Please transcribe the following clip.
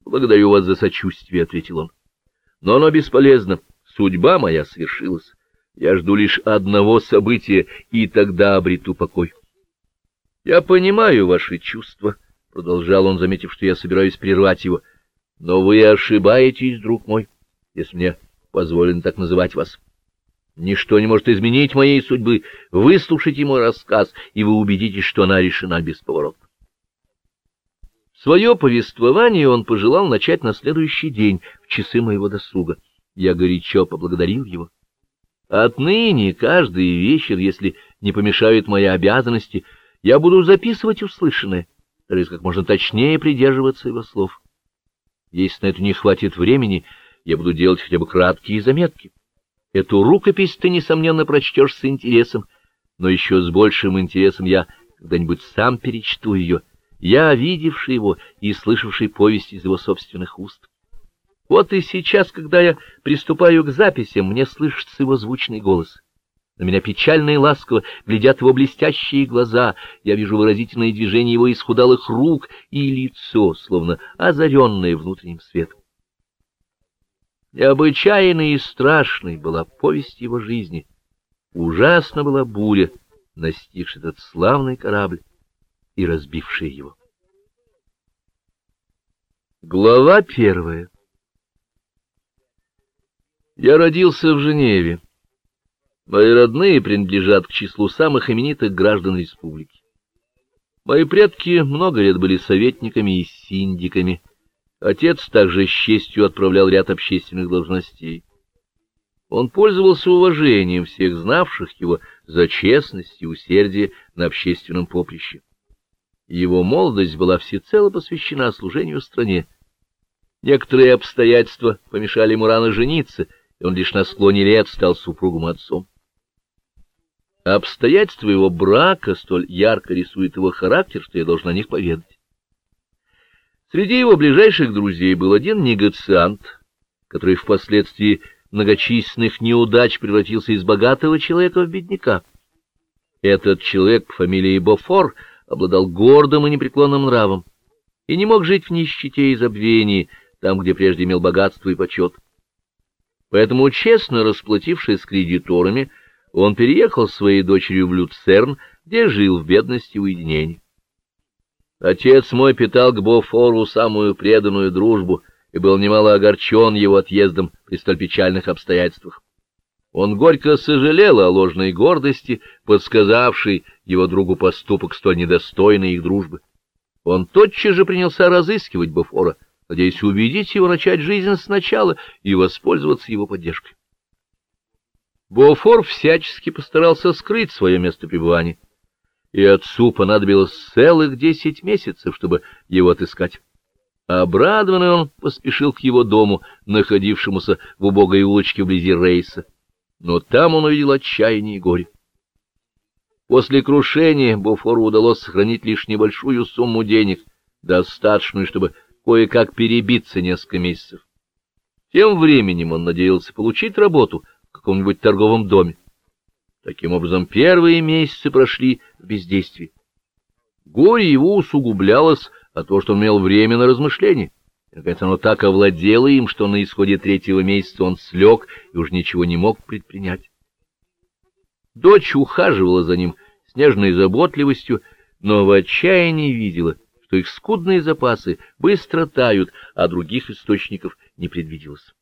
— Благодарю вас за сочувствие, — ответил он. — Но оно бесполезно. Судьба моя свершилась. Я жду лишь одного события, и тогда обрету покой. — Я понимаю ваши чувства, — продолжал он, заметив, что я собираюсь прервать его. — Но вы ошибаетесь, друг мой, если мне позволено так называть вас. Ничто не может изменить моей судьбы. Выслушайте мой рассказ, и вы убедитесь, что она решена бесповоротно. Свое повествование он пожелал начать на следующий день, в часы моего досуга. Я горячо поблагодарил его. Отныне каждый вечер, если не помешают мои обязанности, я буду записывать услышанное, то есть как можно точнее придерживаться его слов. Если на это не хватит времени, я буду делать хотя бы краткие заметки. Эту рукопись ты, несомненно, прочтешь с интересом, но еще с большим интересом я когда-нибудь сам перечту ее — я, видевший его и слышавший повесть из его собственных уст. Вот и сейчас, когда я приступаю к записям, мне слышится его звучный голос. На меня печально и ласково глядят его блестящие глаза, я вижу выразительные движения его исхудалых рук и лицо, словно озаренное внутренним светом. Необычайной и страшной была повесть его жизни. Ужасна была буря, настигшая этот славный корабль и разбившие его. Глава первая Я родился в Женеве. Мои родные принадлежат к числу самых именитых граждан республики. Мои предки много лет были советниками и синдиками. Отец также с честью отправлял ряд общественных должностей. Он пользовался уважением всех знавших его за честность и усердие на общественном поприще. Его молодость была всецело посвящена служению стране. Некоторые обстоятельства помешали ему рано жениться, и он лишь на склоне лет стал супругом отцом. Обстоятельства его брака столь ярко рисуют его характер, что я должен о них поведать. Среди его ближайших друзей был один негациант, который впоследствии многочисленных неудач превратился из богатого человека в бедняка. Этот человек по фамилии Бофор — обладал гордым и непреклонным нравом и не мог жить в нищете и забвении, там, где прежде имел богатство и почет. Поэтому, честно расплатившись с кредиторами, он переехал с своей дочерью в Люцерн, где жил в бедности и уединении. Отец мой питал к Бофору самую преданную дружбу и был немало огорчен его отъездом при столь печальных обстоятельствах. Он горько сожалел о ложной гордости, подсказавшей его другу поступок столь недостойный их дружбы. Он тотчас же принялся разыскивать Бофора, надеясь убедить его начать жизнь сначала и воспользоваться его поддержкой. Бофор всячески постарался скрыть свое место пребывания, и отцу понадобилось целых десять месяцев, чтобы его отыскать. Обрадованный он поспешил к его дому, находившемуся в убогой улочке вблизи рейса но там он увидел отчаяние и горе. После крушения Буфору удалось сохранить лишь небольшую сумму денег, достаточную, чтобы кое-как перебиться несколько месяцев. Тем временем он надеялся получить работу в каком-нибудь торговом доме. Таким образом, первые месяцы прошли в бездействии. Горе его усугублялось от того, что он имел время на размышления. Наконец оно так овладело им, что на исходе третьего месяца он слег и уж ничего не мог предпринять. Дочь ухаживала за ним с нежной заботливостью, но в отчаянии видела, что их скудные запасы быстро тают, а других источников не предвиделось.